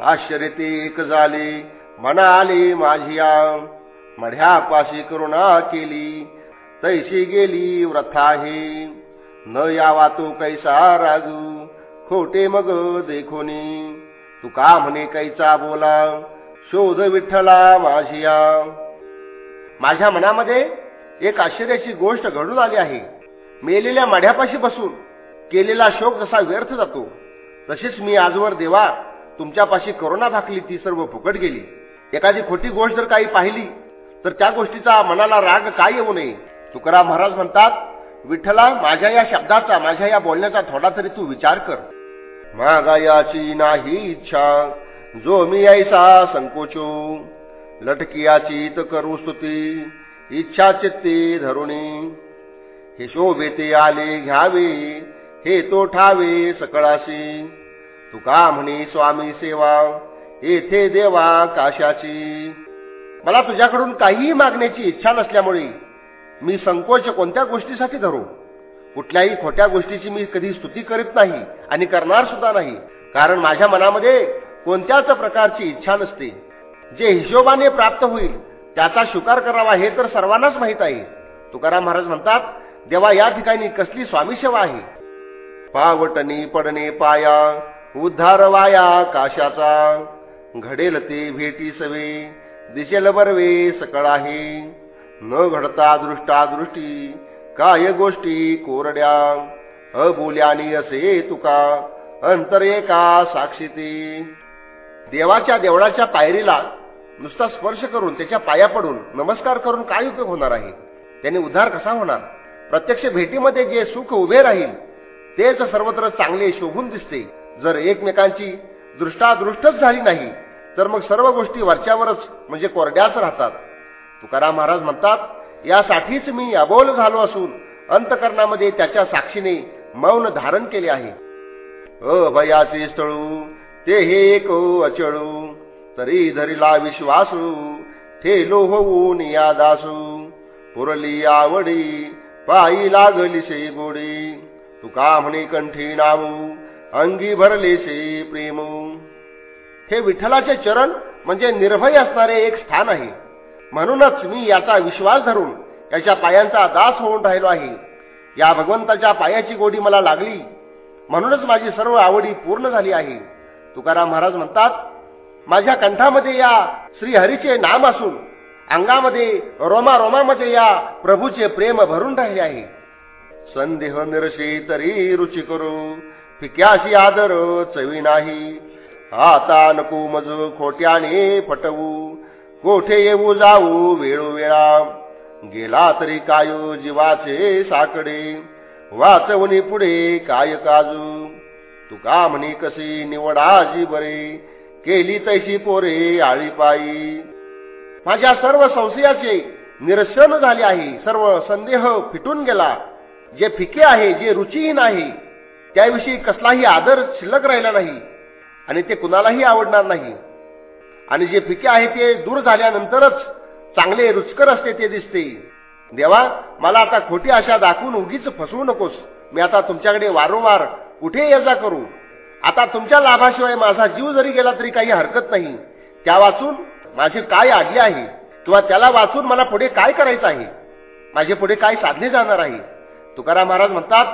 आश्चर्य एक झाले. मना आले माझिया मढ्यापाशी करुणा केली. तैशी गेली व्रथा हे न यावा तो कैसा राजू खोटे मग देखोनी. तू का म्हणे कैसा बोला शोध विठ्ठला माझिया माझ्या मनामध्ये एक आश्चर्याची गोष्ट घडून आली आहे. मेलेल्या मढ्यापाशी बसून केलेला शोक जसा व्यर्थ जातो तसेच मी आजवर देवा तुमच्यापाशी करोना भाकली ती सर्व फुकट गेली. एखादी खोटी गोष्ट जर काही पाहिली तर त्या गोष्टीचा मनाला राग काय येऊ नये? तुकाराम महाराज म्हणतात विठ्ठला माझ्या या शब्दाचा माझ्या या बोलण्याचा थोडा तरी तू विचार कर. माझा याची नाही इच्छा जो मी ऐसा संकोचो. लटकियाची त करू स्तुती इच्छा चित्ते धरुणी. हे शोभेते आले घ्यावे हे तो ठावे सकळाशी. तुका म्हणे स्वामी सेवा येथे देवा काशाची. मला तुझ्याकडून काहीही मागण्याची इच्छा नसल्यामुळे मी संकोच कोणत्या गोष्टीसाठी धरू? कुठल्याही खोट्या गोष्टीची मी कधी स्तुती करीत नाही आणि करणार सुद्धा नाही. कारण माझ्या मनामध्ये कोणत्याच प्रकारची इच्छा नसते. जे हिशोबाने प्राप्त होईल त्याचा स्वीकार करावा हे तर सर्वांनाच माहीत आहे. तुकाराम महाराज म्हणतात देवा या ठिकाणी कसली स्वामी सेवा आहे? पावटणी पडणे पाया उद्धार वाया काशाचा. घडेल ते भेटी सवे दिशेल बरवे सकळ आहे न घडता दृष्टा दृष्टी काय गोष्टी कोरड्या. अबोल्यानी असे तुका अंतरे का साक्षीते देवाच्या देवळाच्या पायरीला नुसता स्पर्श करून त्याच्या पाया पडून नमस्कार करून काय उपयोग होणार आहे? त्याने उद्धार कसा होणार? प्रत्यक्ष भेटीमध्ये जे सुख उभे राहील तेच सर्वत्र चांगले शोभून दिसते. जर एकमेकांची दृष्टादृष्टच झाली नाही तर मग सर्व गोष्टी वरच्यावरच म्हणजे कोरड्याच राहतात. तुकाराम महाराज म्हणतात यासाठीच मी अबोल झालो असून अंतकरणामध्ये त्याच्या साक्षीने मौन धारण केले आहे. अभयाचे स्थळू ते हे एक अचळू तरी धरीला विश्वासू ठेलो होऊन या दासू पुरली आवडी पायी लागली से गोडी. तुका म्हणे कंठी नावू अंगी भरलेसे प्रेम. हे विठ्ठलाचे चरण म्हणजे निर्भय असणारे एक स्थान आहे. म्हणूनच मी याचा विश्वास धरून याच्या पायांचा दास होऊन राहिलो आहे. या भगवंताच्या पायाची गोडी मला लागली. म्हणूनच माझी सर्व आवडी पूर्ण झाली आहे. तुकाराम महाराज म्हणतात माझ्या कंठामध्ये या श्रीहरीचे नाम असून अंगामध्ये रोमा रोमामध्ये या प्रभूचे प्रेम भरून राहिले आहे. संदेह निरशी तरी रुची करू. फिक्याशी आदर चवी नाही. आता नको मज खोट्याने फटवू कोठे येऊ जाऊ वेळोवेळा गेला तरी कायू जीवाचे साकडे. वाचवणी पुढे काय काजू? तुका म्हणी कशी निवडाजी बरे केली तैशी पोरे आळीपायी माझ्या सर्व संशयाचे निरसन झाले आहे. सर्व संदेह फिटून गेला. जे फिके आहे जे रुचीहीन आहे त्याविषयी कसलाही आदर शिल्लक राहिला नाही आणि ते कुणालाही आवडणार नाही. आणि जे फिके आहे ते दूर झाल्यानंतरच चांगले रुचकर असते ते दिसते. देवा मला आता खोटी आशा दाखवून उगीच फसवू नकोस. मी आता तुमच्याकडे वारंवार कुठे ये जा करू? आता तुमच्या लाभाशिवाय माझा जीव जरी गेला तरी काही हरकत नाही. त्या वाचून माझी काय आज्ञा आहे? किंवा त्याला वाचून मला पुढे काय करायचं आहे? माझे पुढे काय साधले जाणार आहे? तुकाराम महाराज म्हणतात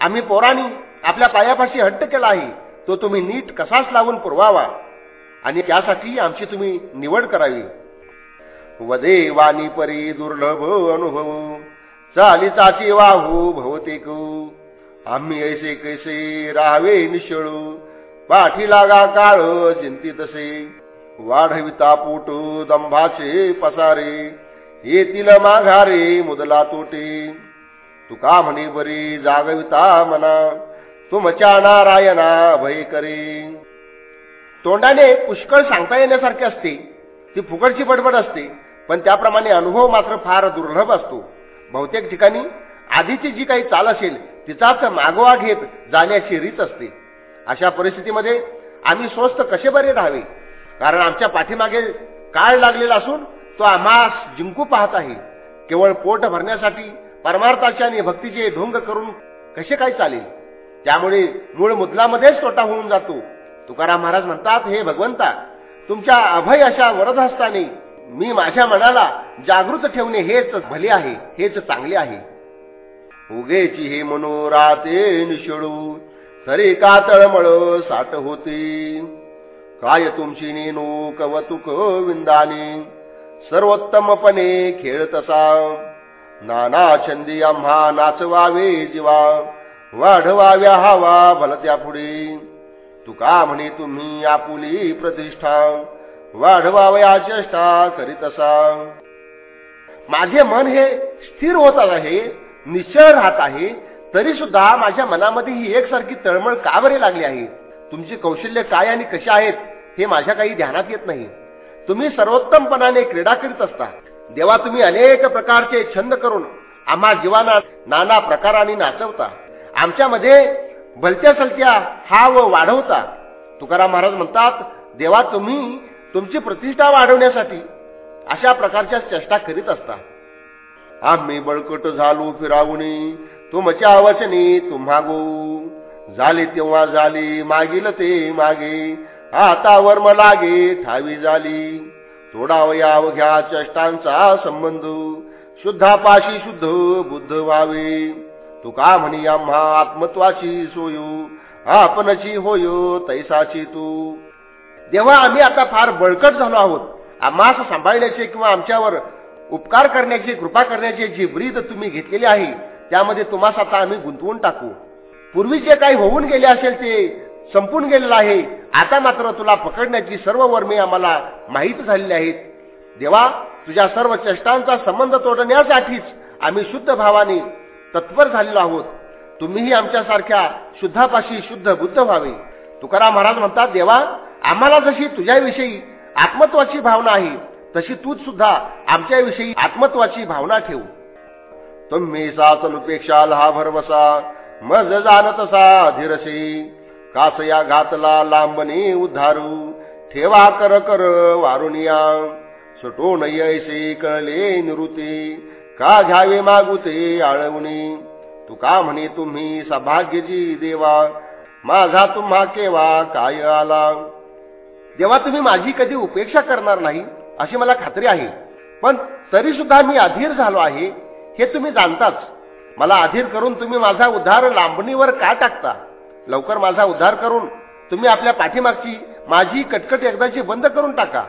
आम्ही पोरांनी आपल्या पायापाशी हट्ट केला आहे तो तुम्ही नीट कसाच लावून पुरवावा? आणि त्यासाठी आमची तुम्ही निवड करावी. वदे वाणी परी दुर्लभ अनुभव चालीचाची वाहू हो भवतेक. आम्ही ऐसे कैसे राहावे निशळू पाठी लागा काळ जिंती तसे वाढविता पोट दंभाचे पसारे येतील माघारे मुदला तोटे. तुका म्हणे बरी जागविता मना तुमच्या नारायणा भय करे. तोंडाने पुष्कळ सांगता येण्यासारखे असते. ती फुकटची बडबड असते. पण त्याप्रमाणे अनुभव मात्र फार दुर्लभ असतो. बहुतेक ठिकाणी आधीची जी काही चाल असेल तिचाच मागोवा घेत जाण्याची रीत असते. अशा परिस्थितीमध्ये आम्ही स्वस्त कसे बरे राहावे? कारण आमच्या पाठीमागे काळ लागलेला असून तो आम्हास जिंकू पाहत आहे. केवळ पोट भरण्यासाठी परमार्थाचे आणि भक्तीचे ढोंग करून कसे काय चालेल? त्यामुळे मूळ मुदलामध्येच तोटा होऊन जातो. तुकाराम महाराज म्हणतात हे भगवंता तुमच्या अभय अशा वरदहस्ताने मी माझ्या मनाला जागृत ठेवणे हेच भले आहे हेच चांगले आहे. उगेची हे मनोराते निशळू तरी का तळमळ साठ होती? काय तुमची नेनू कवतुक विंदाने सर्वोत्तमपणे खेळत असा नाना छंदी आम्हा नाचवावे जीवा. वाढवाव्या हवा भलत्या पुढे तुका म्हणे तुम्ही आपुली प्रतिष्ठा. वाढवावया चेष्टा करीत असा. माझे मन हे स्थिर होत आहे निश्चळ राहत आहे तरी सुद्धा माझ्या मनामध्ये ही एकसारखी तळमळ का बरे लागली आहे? तुमची कौशल्य काय आणि कशी आहेत हे माझ्या काही ध्यानात येत नाही. तुम्ही सर्वोत्तमपणाने क्रीडा करीत असता. देवा तुम्ही अनेक प्रकारचे छंद करून आम्हा जीवाना नाना प्रकाराने नाचवता. आमच्यामध्ये भलत्या सलत्या हा व वाढवता. तुकाराम महाराज म्हणतात देवा तुम्ही तुमची प्रतिष्ठा वाढवण्यासाठी अशा प्रकारच्या चेष्टा करीत असता. आम्ही बळकट झालो फिरावणी तुमच्या वचनी तुम्हा गो झाले तेव्हा झाले मागील ते मागे. आता वर्म लागे ठावी झाली. तोडावया घ्या चष्टांचा संबंध. शुद्धापाशी शुद्ध बुद्ध व्हावे. तुका म्हणी आम्हा आत्मत्वाची सोयू? आपणची होयो तैसाची तू. देवा आम्ही आता फार बळकट झालो आहोत. आम्हास सांभाळण्याचे किंवा आमच्यावर उपकार करण्याची कृपा करण्याची जी ब्रीद तुम्ही घेतलेली आहे त्यामध्ये तुम्हाला आता आम्ही गुंतवून टाकू. पूर्वी जे काही होऊन गेले असेल ते संपून गेलेलं आहे. आता मात्र तुला पकडण्याची सर्व वर्मे आम्हाला माहीत झालेली आहेत. देवा तुझ्या सर्व चेष्टांचा संबंध तोडण्यासाठीच आम्ही शुद्ध भावाने तत्पर झालेलो आहोत. तुम्हीही आमच्यासारख्या शुद्धापाशी शुद्ध बुद्ध व्हावे. तुकाराम महाराज म्हणतात देवा आम्हाला जशी तुझ्याविषयी आत्मत्वाची भावना आहे तशी तूच सुद्धा आमच्याविषयी आत्मत्वाची भावना ठेवू. तुम्ही साचनुपेक्षा लहा भरवसा मज जाणतसा कास कासया घातला लांबणी उद्धारू ठेवा कर कर वारुनिया सुटो ऐसे कळले निवृत्ती. का घ्यावे मागुते आळवणी? तुका म्हणे तुम्ही सभाग्यजी देवा माझा तुम्हा केवा काय आला? जेव्हा तुम्ही माझी कधी उपेक्षा करणार नाही अशी मला खात्री आहे. पण तरी सुद्धा मी अधीर झालो आहे हे तुम्ही जाणताच. मला अधीर करून तुम्ही माझा उद्धार लांबणीवर का टाकता? लवकर माझा उद्धार करून तुम्ही आपल्या पाठीमागची माझी कटकट एकदाची बंद करून टाका.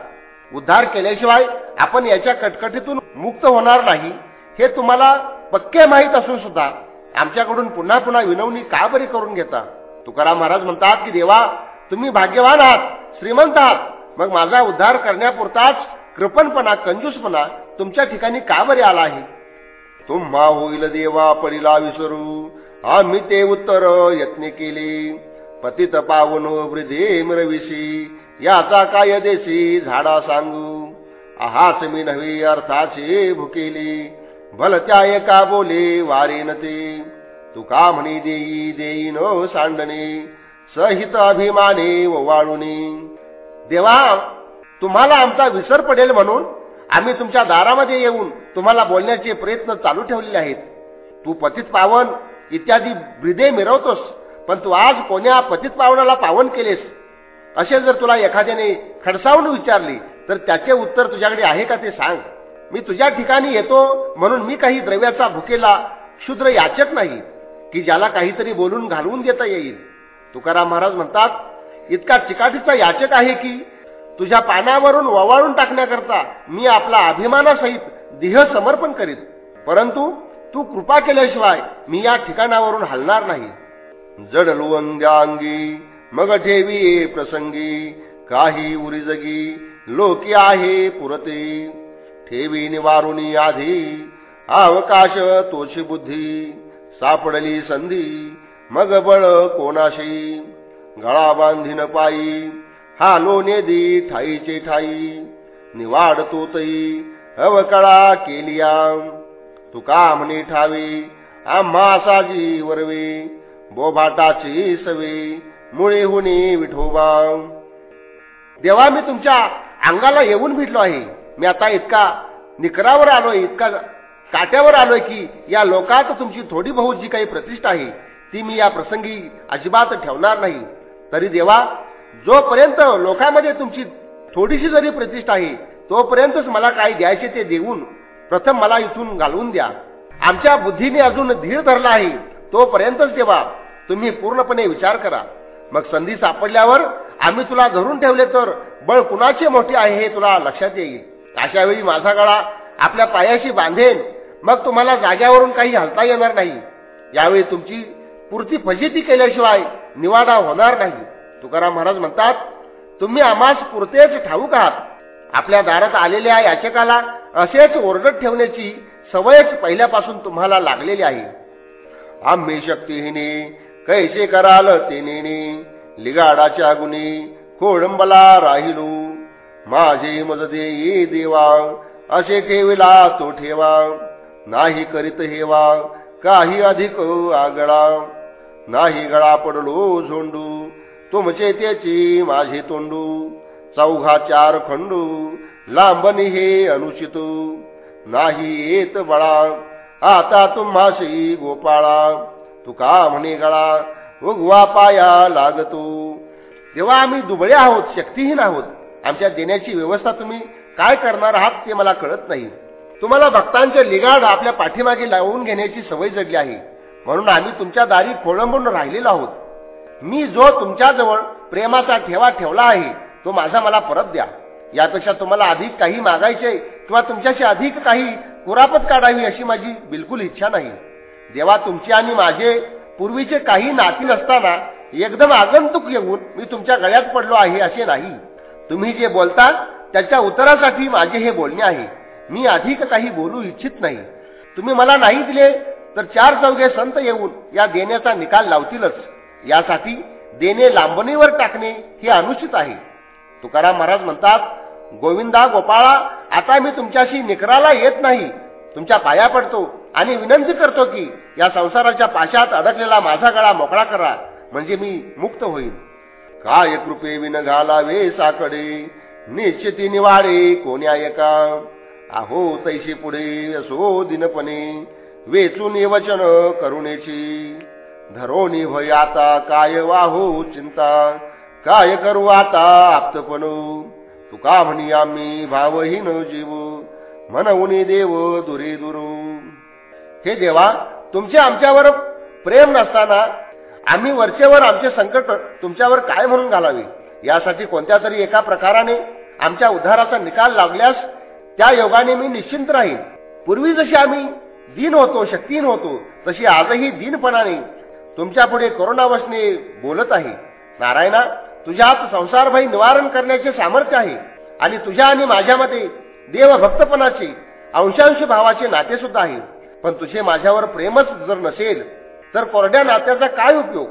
उद्धार केल्याशिवाय आपण याच्या कटकटीतून मुक्त होणार नाही. हे तुम्हाला पक्के माहीत असून सुद्धा आमच्याकडून पुन्हा पुन्हा विनवणी का बरी करून घेता? तुकाराम महाराज म्हणतात की देवा तुम्ही भाग्यवान आहात श्रीमंत आहात. मग माझा उद्धार करण्यापुरताच कृपणपणा कंजूसपणा तुमच्या ठिकाणी का बरे आला आहे? तुम्हा होईल देवा परीला विसरू. आम्ही ते उत्तर यत्न केले. पतित पावन वृद्धे मिरविशी. याचा काय देशी झाडा सांगू? आहाच मी नव्हे अर्थाचे भुकेली. भलत्या एका बोले वारेन ते तुका म्हणी देई देई न सांडणे? सहित अभिमाने वाळुने. देवा तुम्हाला आमचा विसर पडेल म्हणून आम्ही तुमच्या दारामध्ये येऊन तुम्हाला बोलण्याचे प्रयत्न चालू ठेवलेले आहेत. तू पतित पावन इत्यादी ब्रिदे मिरवतोस पण तू आज कोण्या पतित पावनाला पावन केलेस? असे जर तुला एखाद्याने खडसावून विचारले तर त्याचे उत्तर तुझ्याकडे आहे का ते सांग. मी तुझ्या ठिकाणी येतो म्हणून मी काही द्रव्याचा भुकेला क्षुद्र याचक नाही की ज्याला काहीतरी बोलून घालवून देता येईल. तुकाराम महाराज म्हणतात इतका चिकाटीचा याचक आहे की तुझ्या पानावरून ववाळून टाकण्याकरता मी आपला अभिमानासहित देह समर्पण करीत परंतु तू कृपा केल्याशिवाय मी या ठिकाणावरून हलणार नाही. जड अंगी मग ठेवी प्रसंगी काही उरीजगी लोकी आहे पुरते. ठेवी निवारुनी आधी. अवकाश तोची बुद्धी. सापडली संधी. मग बळ कोणाशी? गळा बांधीन पायी. हालो नेदी ठाईचे ठाई. निवाड तोतई अवकळा केलिया. तुका म्हणे ठावी. आम्हा साजी वरवे. बोभाटाची सवे. मुळे हुनी विठोबा. देवा मी तुमच्या अंगाला येऊन भेटलो आहे. मी आता इतका निकरावर आलोय इतका काट्यावर आलोय की या लोकात तुमची थोडी बहुत जी काही प्रतिष्ठा आहे ती मी या प्रसंगी अजिबात ठेवणार नाही. तरी देवा जोपर्यंत लोकांमध्ये तुमची थोडीशी जरी प्रतिष्ठा आहे तोपर्यंतच मला काय द्यायचे ते देऊन प्रथम मला इथून घालवून द्या. आमच्या बुद्धीने अजून धीर धरला आहे तोपर्यंतच देवा तुम्ही पूर्णपणे विचार करा. मग संधी सापडल्यावर आम्ही तुला धरून ठेवले तर बळ कुणाचे मोठे आहे हे तुला लक्षात येईल. अशा वेळी माझा गळा आपल्या पायाशी बांधेन. मग तुम्हाला जाग्यावरून काही हलता येणार नाही. यावेळी तुमची पुरती फजिती केल्याशिवाय निवाडा होणार नाही. तुकाराम महाराज म्हणतात तुम्ही आम्हास पुरतेच ठाऊक आहात. आपल्या दारात आलेल्या याचकाला असेच ओरडत ठेवण्याची सवयच पहिल्यापासून तुम्हाला लागलेली आहे. आम्ही शक्तीहिनी कैसे कराल तेने लिगाडाच्या गुणी कोळंबला राहिलो. माझे मजदे ये देवा. असे ठेविला तो ठेवा. नाही करीत हेवा काही अधिक आगळा. नाही गळा पडलो झोंडू. तुमचे त्याची माझे तोंडू. चौघा चार खंडू. लांबनी हे अनुचित. नाही येत बळा. आता तुम्हाशी गोपाळा. तुका म्हणे गळा. उगवा पाया लागतो. तेव्हा आम्ही दुबळे आहोत शक्तीहीन आहोत. आमच्या देण्याची व्यवस्था तुम्ही काय करणार आहात ते मला कळत नाही. तुम्हाला भक्तांचे लिगाड आपल्या पाठीमागे लावून घेण्याची सवय जडली आहे. म्हणून आम्ही तुमच्या दारी खोळंबून राहिलेलो आहोत. मी जो तुमच्याजवळ प्रेमाचा ठेवा ठेवला आहे तो माझा मला परत द्या. यापेक्षा तुम्हाला अधिक काही मागायचे किंवा तुमच्याशी अधिक काही कुरापत काढावी अशी माझी बिलकुल इच्छा नाही. देवा तुमची आणि माझे पूर्वीचे काही नाती नसताना एकदम आगंतुक येऊन मी तुमच्या गळ्यात पडलो आहे असे नाही. तुम्ही जे बोलता त्याच्या उत्तरासाठी माझे हे बोलणे आहे. मी अधिक काही बोलू इच्छित नाही. तुम्ही मला नाही दिले तर चार चौघे संत येऊन या देण्याचा निकाल लावतीलच. यासाठी देणे लांबणीवर टाकणे हे अनुचित आहे. तुकाराम महाराज म्हणतात गोविंदा गोपाळा आता मी तुमच्याशी निकराला येत नाही. तुमच्या पाया पडतो आणि विनंती करतो की या संसाराच्या पाशात अडकलेला माझा गळा मोकळा करा म्हणजे मी मुक्त होईल काय कृपे विन घालावे साकडे? निश्चिती निवाडे कोण्या एका? आहो तैशी पुढे असो दिनपणे. वेचून वचन करुणेची. धरोनी भय आता काय वाहो चिंता? काय करू आता आप्तपण? तुका म्हणी आम्ही भावहीन जीव. म्हणून देव दुरे दुरू हे देवा तुमचे आमच्यावर प्रेम नसताना आम्ही वरचेवर आमचे संकट तुमच्यावर काय म्हणून घालावे. यासाठी कोणत्या तरी एका प्रकाराने आमच्या उद्धाराचा निकाल लागल्यास त्या योगाने मी निश्चिंत राहीन. पूर्वी जशी आम्ही दिन होतो शक्तीन होतो तशी आजही दिनपणाने तुमच्यापुढे कोरोनावशने बोलत आहे. नारायणा तुझ्यात संसारभय निवारण करण्याचे सामर्थ्य आहे आणि तुझ्या आणि माझ्यामध्ये देवभक्तपणाचे अंशांश भावाचे नाते सुद्धा आहे. पण तुझे माझ्यावर प्रेमच जर नसेल तर कोरड्या नात्याचा काय उपयोग?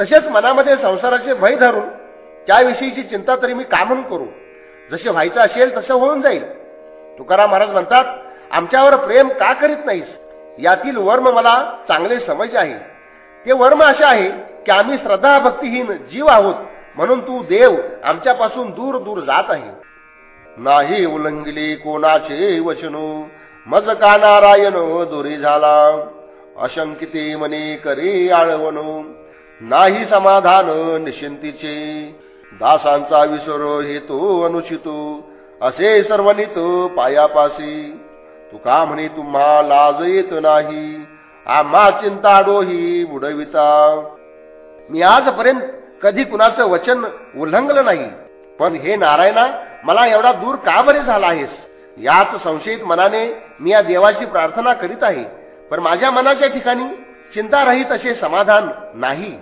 तसेच मनामध्ये संसाराचे भय धरून त्याविषयीची चिंता तरी मी का म्हणून करू? जसे व्हायचं असेल तसं होऊन जाईल. तुकाराम महाराज म्हणतात आमच्यावर प्रेम का करीत नाहीस? यातील वर्म मला चांगले समज आहे. ते वर्म असे आहे की आम्ही श्रद्धा भक्तीहीन जीव आहोत म्हणून तू देव आमच्यापासून दूर दूर जात आहे. नाही उलंगली कोणाचे वचनो? मज का नारायण हो दुरी झाला? अशंकिते मने करे आळवण. नाही समाधान निशिंतीचे. दासांचा विसर हेतो अनुचितो. असे सर्वनित पायापासी. तुका म्हणे तुम्हा लाज येत नाही. आम्हा चिंता डोही बुडविता. मी आजपर्यंत कधी कुणाचं वचन उल्लंघलं नाही. पण हे नारायणा मला एवढा दूर का बरे झाला आहेस? याच संशयित मनाने मी या देवाची प्रार्थना करीत आहे. पण माझ्या मनाच्या ठिकाणी चिंतारहित असे समाधान नाही.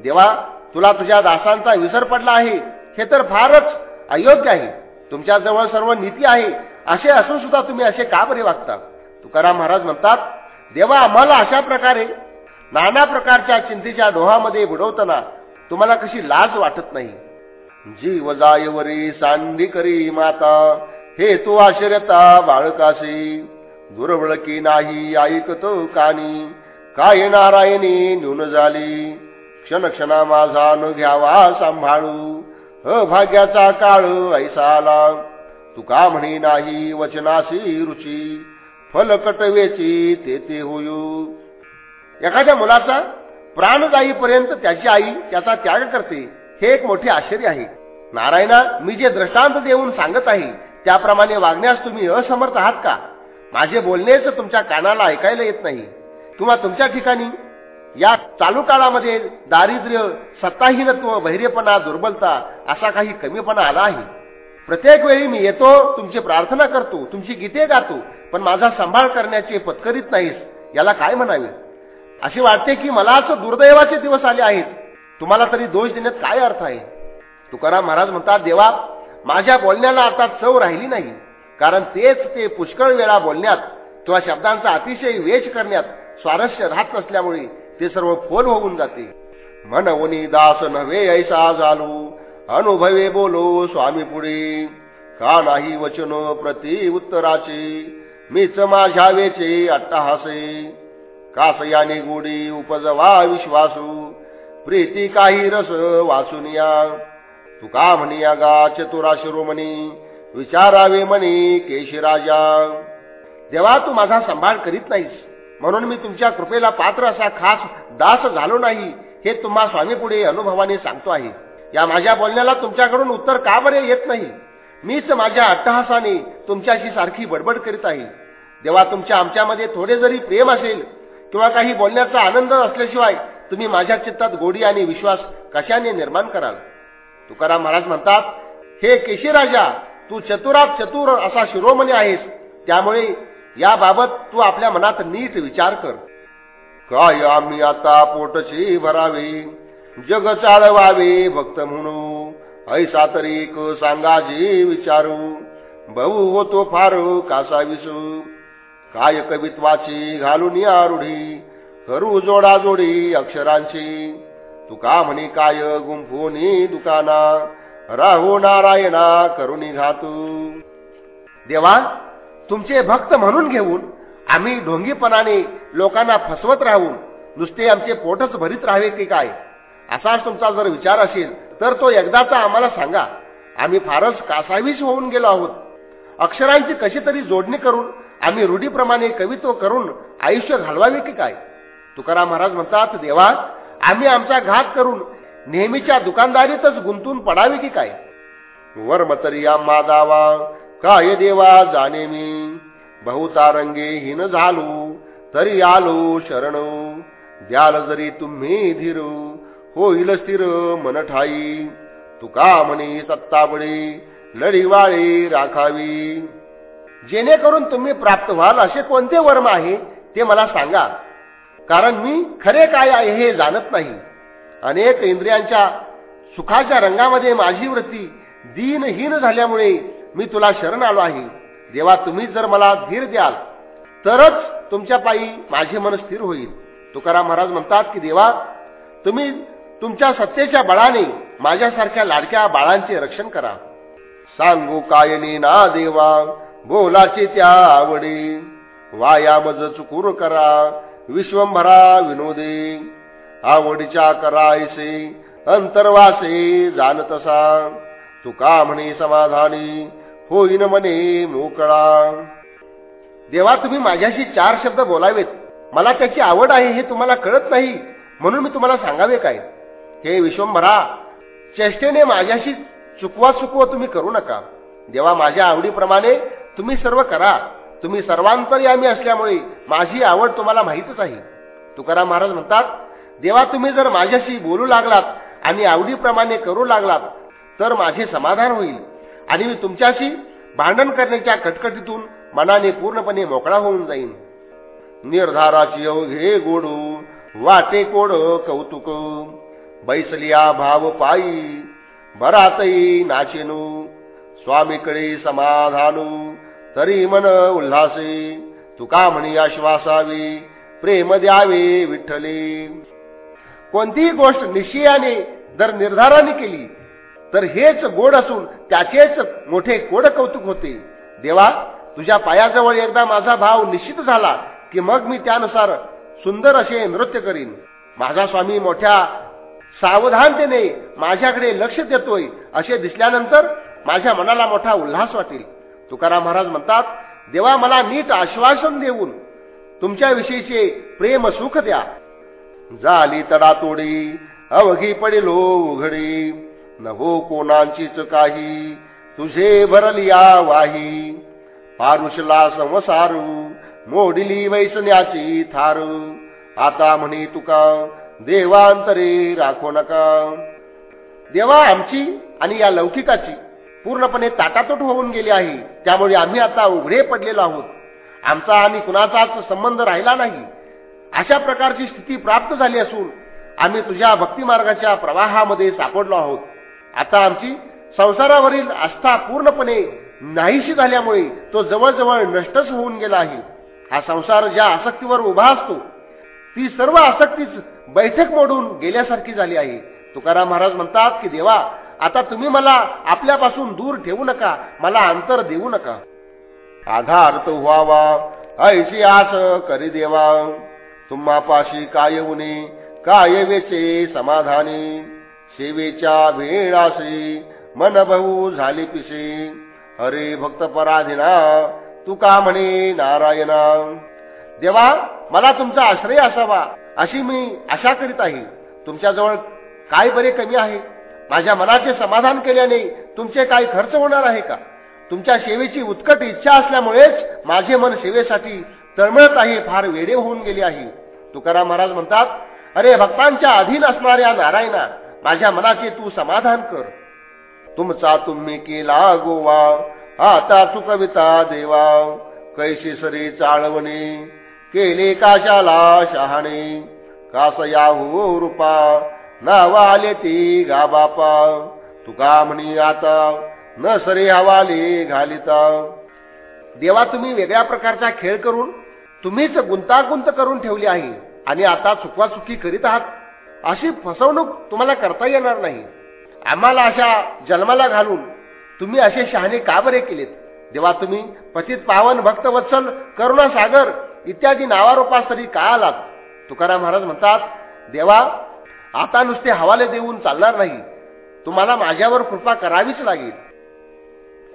देवा तुला तुझ्या दासांचा विसर पडला आहे हे तर फारच अयोग्य आहे. तुमच्याजवळ सर्व नीती आहे असे असून सुद्धा तुम्ही असे का बरे वागता? तुकाराम महाराज म्हणतात देवा आम्हाला अशा प्रकारे नाना प्रकारच्या चिंतेच्या डोहामध्ये बुडवताना तुम्हाला कशी लाज वाटत नाही? जीव जायवरी सांडी करी माता हे तो आश्चर्यता बाळकाशी. दुर्बळकी नाही ऐकतो कानी. काय नारायणी न्यून झाली क्षण क्षणा माझा न घ्यावा सांभाळू. अभाग्याचा काळ ऐसा आला. तुका म्हणे नाही वचनाशी रुची. फल कटवेची ते ते होयू. एखाद्या मुलाचा प्राण जाईपर्यंत त्याची आई त्याचा त्याग करते हे एक मोठे आश्चर्य आहे. नारायणा मी जे दृष्टांत देऊन सांगत आहे त्याप्रमाणे वागण्यास तुम्ही असमर्थ आहात का? माझे बोलणेच तुमच्या कानाला ऐकायला येत नाही. किंवा तुमच्या ठिकाणी या चालू काळामध्ये दारिद्र्य सत्ताहीनत्व बहिरेपणा दुर्बलता असा काही कमीपणा आला आहे. प्रत्येक वेळी मी येतो तुमची प्रार्थना करतो तुमची गीते गातो पण माझा सांभाळ करण्याचे पत्करीत नाहीस याला काय म्हणावे? असे वाटते की मलाच दुर्दैवाचे दिवस आले आहेत. तुम्हाला तरी दोष देण्यात काय अर्थ आहे? तुकाराम महाराज म्हणतात देवा माझ्या बोलण्याला आता चव राहिली नाही. कारण तेच ते पुष्कळ वेळा बोलण्यात किंवा शब्दांचा अतिशय वेच करण्यात स्वारस्य राहत नसल्यामुळे ते सर्व फोल होऊन जाते. मनवनी दास नव्हे ऐसा झालो अनुभवे बोलो स्वामी पुढे. का नाही वचन प्रति उत्तराचे मीच माझ्या वेचे अट्टहासे. कासयाने गोडी उपजवा विश्वासू प्रीती काही रस वाचून या. तुका म्हणिया गा चतुरा शिरोमणी विचारावे म्हणे केशीराजा. देवा तू माझा सांभाळ करीत नाहीस. म्हणून मी तुमच्या कृपेला पात्र असा खास दास झालो नाही हे तुम्हा स्वामी पुढे अनुभवाने सांगतो आहे. या माझ्या बोलण्याला तुमच्याकडून उत्तर का बरे येत नाही? मीच माझ्या अट्टहासाने तुमच्याशी सारखी बडबड करीत आहे. देवा तुमच्या आमच्यामध्ये थोडे जरी प्रेम असेल किंवा काही बोलण्याचा आनंद असल्याशिवाय तुम्ही माझ्या चित्तात गोडी आणि विश्वास कशाने निर्माण कराल? तुकाराम महाराज म्हणतात हे केशीराजा तू चतुरात चतुर असा शिरोमणी आहेस. त्यामुळे याबाबत तू आपल्या मनात नीट विचार कर. काय आम्ही आता पोटची भरावी? जग चालवावे भक्त म्हणू. ऐसा तरी क सांगाजी विचारू. बहु होतो फार कासा विसू. काय कवित्वाची घालून आरुढी करू जोडाजोडी अक्षरांची. तुका म्हणे काय गुंफोनी दुकाना? राहू नारायणा करुणी घातू देवा तुमचे भक्त म्हणून घेऊन आम्ही ढोंगीपणाने लोकांना फसवत राहून नुसते आमचे पोटच भरीत राहावे की काय? असाच तुमचा जर विचार असेल तर तो एकदाचा आम्हाला सांगा. आम्ही फारच कासावीस होऊन गेलो आहोत. अक्षरांची कशी तरी जोडणी करून आम्ही रूढीप्रमाणे कवित्व करून आयुष्य घालवावे की काय? तुकाराम महाराज म्हणतात देवा आम्ही आमचा घात करून नेहमीच्या दुकानदारीतच गुंतून पडावे की काय? वर्मतरी आम्हा दावा काय देवा जाणे मी. बहुतारंगे हिन झालो तरी आलो शरण. द्याल जरी तुम्ही धीर होईल स्थिर मन ठाई. तुका म्हणे सत्ताबळी लढीवाळी राखावी. जेणेकरून तुम्ही प्राप्त व्हाल असे कोणते वर्म आहे ते मला सांगा. कारण मी खरे काय आहे हे जाणत नाही. अनेक इंद्रियांच्या सुखाच्या रंगामध्ये माझी वृत्ती दीनहीन झाल्यामुळे मी तुला शरण आलो आहे. देवा तुम्ही जर मला धीर द्याल तरच तुमच्या पायी माझे मन स्थिर होईल. तुकाराम महाराज म्हणतात की देवा तुम्ही तुमच्या सत्तेच्या बळाने माझ्यासारख्या लाडक्या बाळांचे रक्षण करा. सांगू कायने ना देवा बोलाचे त्या आवडी. वायामज चुकूर करा विश्वंभरा विनोदे. आवडीच्या करायसे अंतर्वासे जाणतसा तुका म्हणे समाधानी होईन म्हणे मोकळा. देवा तुम्ही माझ्याशी चार शब्द बोलावेत. मला त्याची आवड आहे हे तुम्हाला कळत नाही म्हणून मी तुम्हाला सांगावे काय? हे विश्वंभरा चेष्टेने माझ्याशी चुकवा चुकवा तुम्ही करू नका. देवा माझ्या आवडीप्रमाणे तुम्ही सर्व करा. तुम्ही सर्वांतर्यामी असल्यामुळे माझी आवड तुम्हाला माहीतच आहे. तुकाराम महाराज म्हणतात देवा तुम्ही जर माझ्याशी बोलू लागलात आणि आवडीप्रमाणे करू लागलात तर माझे समाधान होईल. आणि मी तुमच्याशी भांडण करण्याच्या कटकटीतून मनाने पूर्णपणे मोकळा होऊन जाईन. निर्धाराची अवघे गोडू वाटे कोड कौतुक. बैसलिया भाव पायी बरातई नाचेनू. स्वामीकडे समाधानू तरी मन उल्हासे. तुका म्हणी आश्वासावी प्रेम द्यावे विठ्ठले. कोणतीही गोष्ट निश्चयाने जर निर्धाराने केली तर हेच गोड असून त्याचेच मोठे कोड कौतुक होते. देवा तुझ्या पायाजवळ एकदा माझा भाव निश्चित झाला की मग मी त्यानुसार सुंदर असे नृत्य करीन. माझा स्वामी मोठ्या सावधानतेने माझ्याकडे लक्ष देतोय असे दिसल्यानंतर माझ्या मनाला मोठा उल्हास वाटेल. तुकाराम महाराज म्हणतात देवा मला नीट आश्वासन देऊन तुमच्या विषयीचे प्रेम सुख द्या. झाली तडातोडी अवघी पडिलो उघडी. न हो कोणाचीच काही तुझे भरलिया वाही पारुषला संसारू मोडिली वैसण्याची थारू. आता म्हणी तुका देवांतरे राखो नका. देवा आमची आणि या लौकिकाची पूर्णपणे ताटातोट होऊन गेली आहे. त्यामुळे आम्ही आता उघडे पडलेलो आहोत. आमचा आणि कुणाचाच संबंध राहिला नाही. अशा प्रकारची स्थिती प्राप्त झाली असून आम्ही तुझ्या भक्तिमार्गाच्या प्रवाहामध्ये सापडलो आहोत. आता आमची संसारावरील आस्था पूर्णपणे नाहीशी झाल्यामुळे तो जवळजवळ नष्टच होऊन गेला आहे. हा संसार ज्या आसक्तीवर उभा असतो ती सर्व आसक्तीच बैठक मोडून गेल्यासारखी झाली आहे. तुकाराम महाराज म्हणतात की देवा आता तुम्ही मला आपल्यापासून दूर ठेवू नका मला अंतर देऊ नका. आधार तो व्हावा ऐशी आस करी देवा. तुम्हापाशी काय उने काय वेचे समाधानी? सेवेच्या वेळाशी मन बहु झाले पिसे अरे भक्त पराधीना का म्हणे नारायणा? देवा मला तुमचा आश्रय असावा अशी मी आशा करीत आहे. तुमच्याजवळ काय बरे कमी आहे? माझ्या मनाचे समाधान केल्याने तुमचे काय खर्च होणार आहे का? तुमच्या सेवेची उत्कट इच्छा असल्यामुळेच माझे मन सेवेसाठी तळमळत आहे फार वेडे होऊन गेले आहे. तुकाराम महाराज म्हणतात अरे भक्तांच्या अधीन असणाऱ्या नारायणा माझ्या मनाचे तू समाधान कर. तुमचा तुम्ही केला गोवा आता चुकविता देवा. कैशी सरी चाळवणे केले काशाला शहाणे. कास याहू हो रूपा नावा आले ती गा बापा तुका म्हणी आता न सरे हवाले घालिता. देवा तुम्ही वेगळ्या प्रकारचा खेळ करून तुम्हीच गुंतागुंत करून ठेवली आहे आणि आता चुकवाचुकी करीत आहात. अशी फसवणूक तुम्हाला करता येणार नाही. आम्हाला अशा जन्माला घालून तुम्ही असे शहाणे का बरे केलेत? देवा तुम्ही पतित पावन भक्तवत्सल करुणा सागर इत्यादी नावारोपास तरी का आलात? तुकाराम महाराज म्हणतात देवा आता नुसते हवाले देऊन चालणार नाही. तुम्हाला माझ्यावर कृपा करावीच लागेल.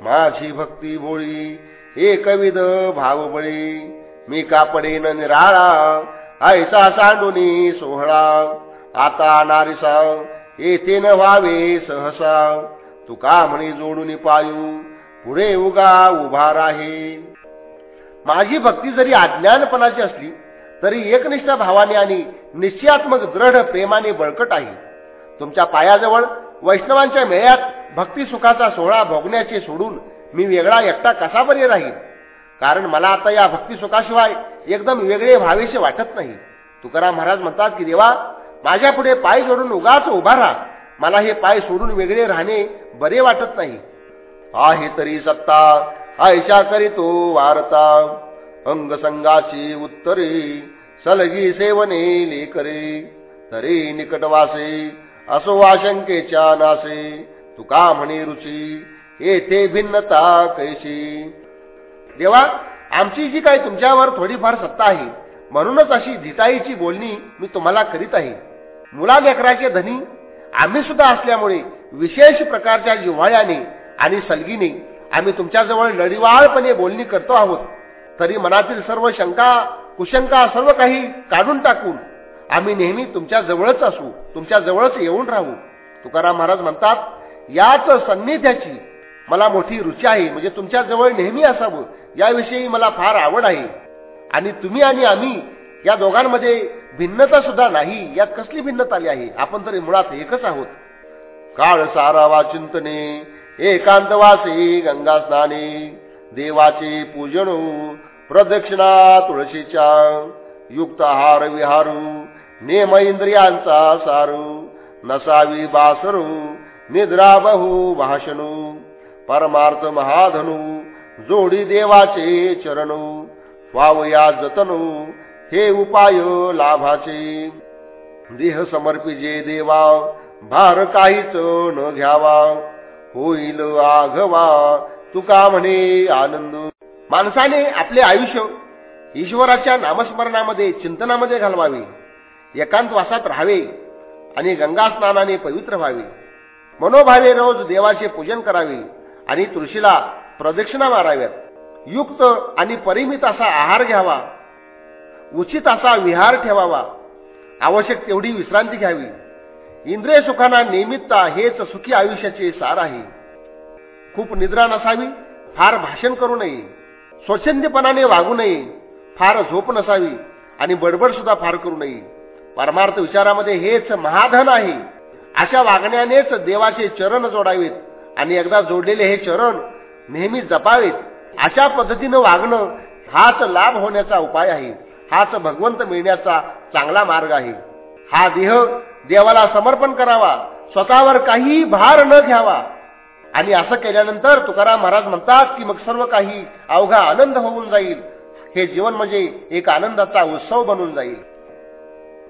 माझी भक्ती भोळी एकविध भावबळी. मी कापडेन निराळा ऐसा सांडूनी सोहळा. आता नारिसा येथे न व्हावे सहसा. तुका म्हणे जोडून पायू पुढे उगा उभा राहे. माझी भक्ती जरी अज्ञानपणाची असली तरी एकनिष्ठ भावाने आणि निश्चयात्मक दृढ प्रेमाने बळकट आहे. तुमच्या पायाजवळ वैष्णवांच्या मेळ्यात भक्ती सुखाचा सोहळा भोगण्याचे सोडून मी वेगळा एकटा कसा बरे राहील कारण मला आता या भक्ती सुखाशिवाय एकदम वेगळे व्हावेसे वाटत नाही. तुकाराम महाराज म्हणतात की देवा माझ्या पुढे पाय जोडून उगाच उभा राहा. मला हे पाय सोडून वेगळे राहणे बरे वाटत नाही. आहे तरी सत्ता आयशा करीतो वारता. अंगसंगाची उत्तरे सलगी सेवने लेकरे. तरी निकटवासे असो आशंकेच्या नासे. तुका म्हणे रुची येथे भिन्नता कैशी देवा आमची जी काही तुमच्यावर थोडीफार सत्ता आहे म्हणूनच अशी धिताईची बोलणी मी तुम्हाला करीत आहे. मुला लेकराचे धनी आम्ही सुद्धा असल्यामुळे विशेष प्रकारच्या जिव्हाळ्याने आणि सलगीने आम्ही तुमच्याजवळ लढिवाळपणे बोलणी करतो आहोत. तरी मनातील सर्व शंका कुशंका सर्व काही काढून टाकून आम्ही नेहमी तुमच्या जवळच असू तुमच्या जवळच येऊन राहू. तुकाराम महाराज म्हणतात याच सन्निध्याची मला मोठी रुची आहे म्हणजे तुमच्या जवळ नेहमी असावं. याविषयी मला फार आवड आहे. आणि तुम्ही आणि आम्ही या दोघांमध्ये भिन्नता सुद्धा नाही यात कसली भिन्नता आली आहे? आपण तरी मुळात एकच आहोत. काळ सारावा चिंतने एकांतवासी गंगा स्नाने देवाचे पूजन प्रदक्षिणा तुळशीच्या युक्त हार विहारू नेम इंद्रियांचा सारू नसावी बासरू निद्रा बहु भाषणू. परमार्थ महाधनू जोडी देवाचे चरण वावया जतनू हे उपाय लाभाचे. देह समर्पिजे देवा भार काहीच न घ्यावा. होईल आघवा तुका म्हणे आनंद. माणसाने आपले आयुष्य ईश्वराच्या नामस्मरणामध्ये चिंतनामध्ये घालवावे. एकांतवासात राहावे आणि गंगा स्नानाने पवित्र व्हावे. मनोभावे रोज देवाचे पूजन करावे. आणि तुळशीला प्रदक्षिणा माराव्यात. युक्त आणि परिमित असा आहार घ्यावा. उचित असा विहार ठेवावा. आवश्यक तेवढी विश्रांती घ्यावी. इंद्रिय सुखांना नियमितता हेच सुखी आयुष्याचे सार आहे. खूप निद्रा नसावी फार भाषण करू नये. स्वच्छंदपणाने वागू नये फार झोप नसावी आणि बडबड सुद्धा फार करू नये. परमार्थ विचारामध्ये हेच महाधन आहे. अशा वागण्यानेच देवाचे चरण जोडावेत. आणि एकदा जोडलेले हे चरण नेहमी जपावेत. अशा पद्धतीनं वागणं हाच लाभ होण्याचा उपाय आहे. हाच भगवंत मिळण्याचा चांगला मार्ग आहे. हा देह देवाला समर्पण करावा. स्वतःवर काही भार न घ्यावा. आणि असं केल्यानंतर तुकाराम महाराज म्हणतात की मग सर्व काही अवघा आनंद होऊन जाईल. हे जीवन म्हणजे एक आनंदाचा उत्सव बनून जाईल.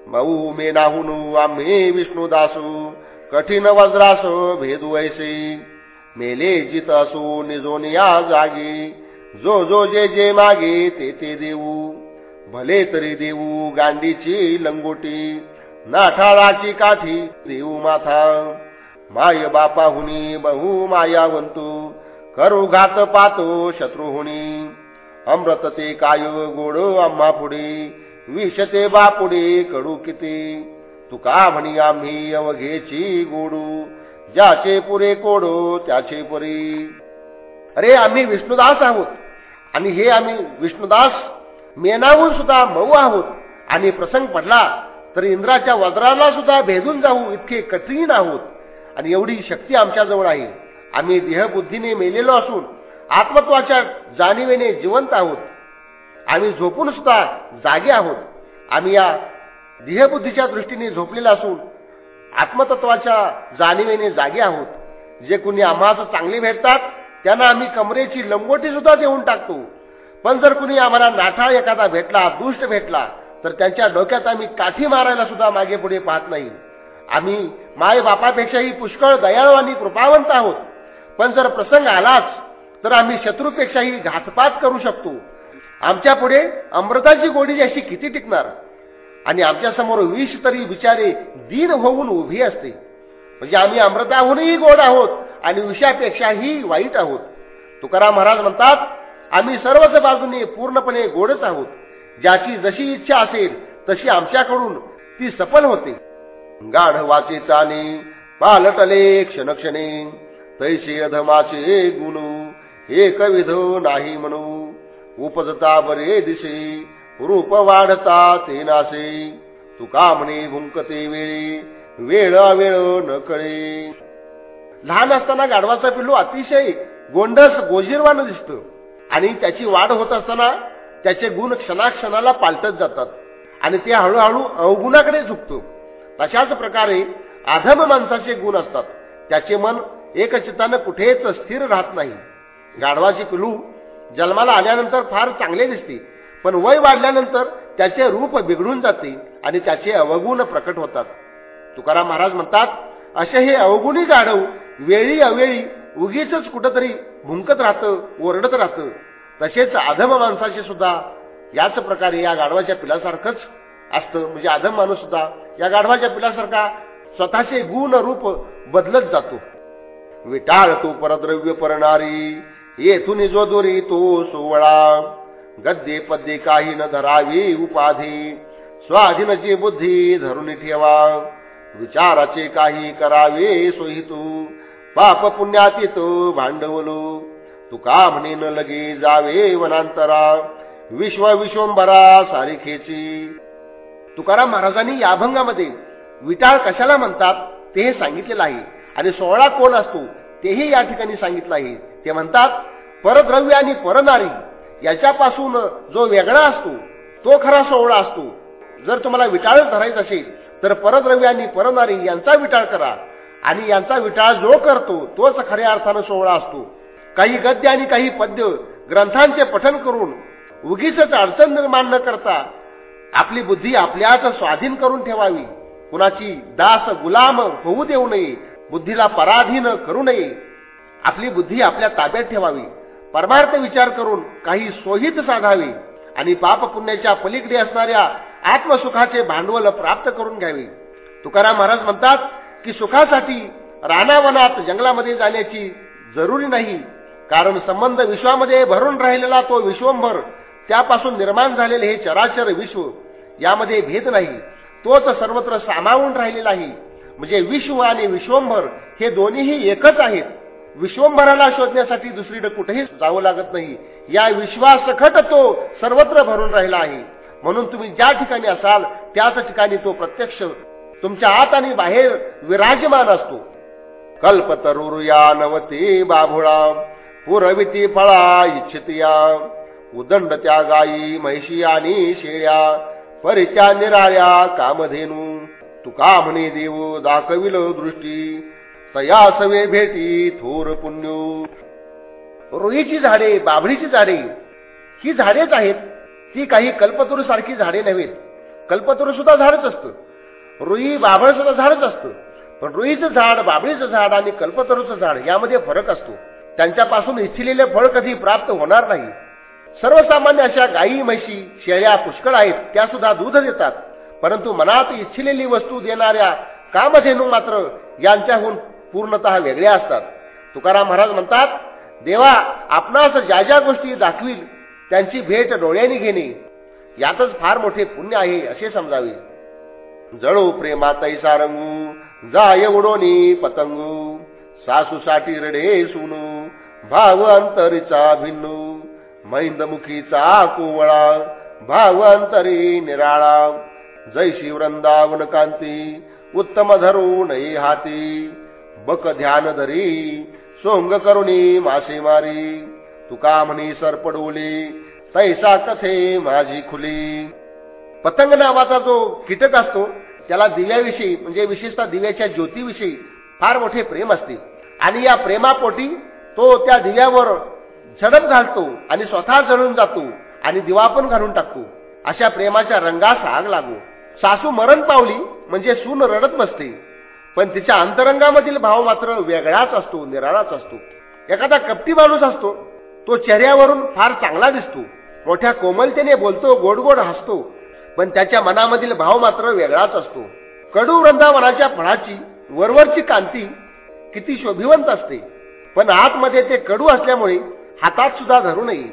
मऊ मे नाहुनू आम्ही विष्णुदासू कठीण वज्रास भेदू ऐसे. मेले जित असू निजोन या जागी. जो जो जे जे मागे ते ते देऊ. भले तरी देऊ गांडीची लंगोटी. नाठाळाची काठी देऊ माथा. माय बापाहुनी बहु मायावंतू करू घात पातो शत्रुहुनी. अमृत ते काय गोड आम्हा पुढे. विष ते बापुडे कडू किती. तुका म्हणी आम्ही अवघेची गोडू. ज्याचे पुरे कोडो त्याचे पुरी. अरे आम्ही विष्णुदास आहोत. आणि हे आम्ही विष्णुदास मेनावून सुद्धा मऊ आहोत. आणि प्रसंग पडला तर इंद्राच्या वज्राला सुद्धा भेदून जाऊ इतके कठीण आहोत. आणि एवढी शक्ती आमच्याजवळ आहे. आम्ही देहबुद्धीने मेलेलो असून आत्मत्वाच्या जाणीवेने जिवंत आहोत. आम्ही झोपून सुद्धा जागे आहोत. आम्ही या देहबुद्धीच्या दृष्टीने झोपलेला असून आत्मतत्वाच्या जाणीवेने जागे आहोत. जे कुणी आम्हाला चांगले भेटतात त्यांना आम्ही कमरेची लंगोटी सुद्धा देऊन टाकतो. पण जर कुणी आम्हाला नाठा एखादा भेटला दुष्ट भेटला तर त्यांच्या डोक्यात आम्ही काठी मारायला सुद्धा मागे पुढे पाहत नाही. आम्ही माय बापापेक्षाही पुष्कळ दयाळू आणि कृपावंत आहोत. पण जर प्रसंग आलाच तर आम्ही शत्रूपेक्षाही घातपात करू शकतो. आमच्या पुढे अमृताची गोडी अशी किती टिकणार? आणि आमच्यासमोर विष तरी बिचारे दीन होऊन उभी असते. म्हणजे आम्ही अमृताहूनही गोड आहोत आणि विषयापेक्षाही वाईट आहोत. तुकाराम महाराज म्हणतात आम्ही सर्वच बाजूने पूर्णपणे गोडच आहोत. ज्याची जशी इच्छा असेल तशी आमच्याकडून ती सफल होते. गाढवाचे चाने पालटले क्षणक्षणे. तैसे अधमाचे गुण एक विध नाही म्हणू. उपजता बरे दिसे रूप वाढता ते नासे तुका म्हणे भुंकते वेळी वेळ वेळ न कळे. लहान असताना गाढवाचा पिल्लू अतिशय गोंडस गोजीरवान दिसत. आणि त्याची वाढ होत असताना त्याचे गुण क्षणाक्षणाला पालटत जातात. आणि ते हळूहळू अवगुणाकडे झुकतो. तशाच प्रकारे आधम माणसाचे गुण असतात. त्याचे मन एकचितानं कुठेच स्थिर राहत नाही. गाढवाची पिलू जन्माला आल्यानंतर फार चांगले दिसते. पण वय वाढल्यानंतर त्याचे रूप बिघडून जाते आणि त्याचे अवगुण प्रकट होतात. तुकाराम महाराज म्हणतात असे हे अवगुणी गाढव वेळी अवेळी उगीच कुठंतरी भुंकत राहतं ओरडत राहतं. तसेच अधम माणसाचे सुद्धा याच प्रकारे या गाढवाच्या पिलासारखंच असतं. म्हणजे अधम माणूस सुद्धा या गाढवाच्या पिलासारखा स्वतःचे गुण रूप बदलत जातो. विटाळ तो परद्रव्य परणारी येथून जो दोरी तो सोवळा. गद्ये पद्ये काही न धरावी उपाधी. स्वाधीनची बुद्धी धरून ठेवा. विचाराचे काही करावे सोहितू पाप पुण्यातीत भांडवलो. तुका म्हणे न लगे जावे वनांतरा. विश्व विश्वंभरा सारिखेची. तुकाराम महाराजांनी या अभंगामध्ये विटाळ कशाला म्हणतात ते हे सांगितलेलं आहे. आणि सोहळा कोण असतो तेही या ठिकाणी सांगितलं आहे. ते म्हणतात परद्रव्य आणि परनारी. याच्यापासून जो वेगळा असतो तो खरा सोहळा असतो. जर तुम्हाला विटाळ धरायचा असेल तर परद्रव्य आणि परनारी यांचा विटाळ करा. आणि यांचा विटाळ जो करतो तोच खऱ्या अर्थानं सोहळा असतो. काही गद्य आणि काही पद्य ग्रंथांचे पठन करून उगीच अडचण निर्माण न करता आपली बुद्धी आपल्याच स्वाधीन करून ठेवावी. कुणाची दास गुलाम होऊ देऊ नये बुद्धीला पराधीन करू नये. आपली बुद्धी आपल्या ताब्यात ठेवावी. परमार्थ विचार करून काही सोहित साधावे आणि पाप पुण्याच्या पलीकडे असणाऱ्या आत्मसुखाचे भांडवल प्राप्त करून घ्यावे. तुकाराम महाराज म्हणतात की सुखासाठी रानावनात जंगलामध्ये जाण्याची जरुरी नाही कारण संबंध विश्वामध्ये भरून राहिलेला तो विश्वंभर त्यापासून निर्माण झालेले हे चराचर विश्व यामध्ये भेद नाही. तोच सर्वत्र सामावून राहिलेला आहे. म्हणजे विश्व आणि विश्वंभर हे दोन्हीही एकच आहेत. विश्वंभराला शोधण्यासाठी दुसरीकडे कुठेही जावं लागत नाही. या विश्वासखट तो सर्वत्र भरून राहिला आहे. म्हणून तुम्ही ज्या ठिकाणी असाल त्याच ठिकाणी तो प्रत्यक्ष तुमच्या आत आणि बाहेर विराजमान असतो. कल्प तरुरुया नवती बाभुळा पुरविती फळा इच्छितिया उदंड त्या गायी म्हैशी आणि शेळ्या परित्या निराळ्या कामधेनू तुका म्हणे देव दाखविल दृष्टी. तया सवे भेटी थोर पुण्य. रोईची झाडे बाभळीची झाडे ही झाडेच आहेत. ती काही कल्पतरू सारखी झाडे नव्हेत कल्पतरू सुद्धा झाडच असतं. रुई बाभळ सुद्धा झाडच असतं. पण रुईचं झाड बाभळीचं झाड आणि कल्पतरूचं झाड यामध्ये फरक असतो. त्यांच्यापासून इच्छिलेले फळ कधी प्राप्त होणार नाही. सर्वसामान्य अशा गायी म्हशी शेळ्या पुष्कळ आहेत. त्या सुद्धा दूध देतात. परंतु मनात इच्छिलेली वस्तू देणाऱ्या कामधेनू मात्र यांच्याहून पूर्णत वेगळ्या असतात. तुकाराम महाराज म्हणतात देवा आपणास ज्या ज्या गोष्टी दाखवील त्यांची भेट डोळ्यांनी घेणे. यातच फार मोठे पुण्य आहे असे समजावे. जळो प्रेमा रंगू जाय उडोनी पतंगू. सासूसाठी रडे सुनू भाव अंतरीचा भिन्नू. मैंदमुखीचा कोवळा भाव अंतरी निराळा. जैशी शिवृंदावन कांती उत्तम धरू नये हाती. बक ध्यान धरी सोंग करुणी मासेमारी तुका म्हणी सरपडवली तैसा कथे माझी खुली. पतंग नावाचा जो कीटक असतो त्याला दिव्याविषयी म्हणजे विशेषतः दिव्याच्या ज्योतीविषयी फार मोठे प्रेम असते. आणि या प्रेमापोटी तो त्या दिव्यावर झडप घालतो आणि स्वतः जळून जातो आणि दिवा पण घालून टाकतो. अशा प्रेमाच्या रंगास आग लागू. सासू मरण पावली म्हणजे सून रडत बसते. पण तिच्या अंतरंगामधील भाव मात्र वेगळाच असतो निराळाच असतो. एखादा कपटी माणूस असतो तो चेहऱ्यावरून फार चांगला दिसतो. मोठ्या कोमलतेने बोलतो गोड गोड हसतो पण त्याच्या मनामधील भाव मात्र वेगळाच असतो. कडू वृंदावनाच्या फळाची वरवरची कांती किती शोभिवंत असते. पण आतमध्ये ते कडू असल्यामुळे हातात सुद्धा धरू नये.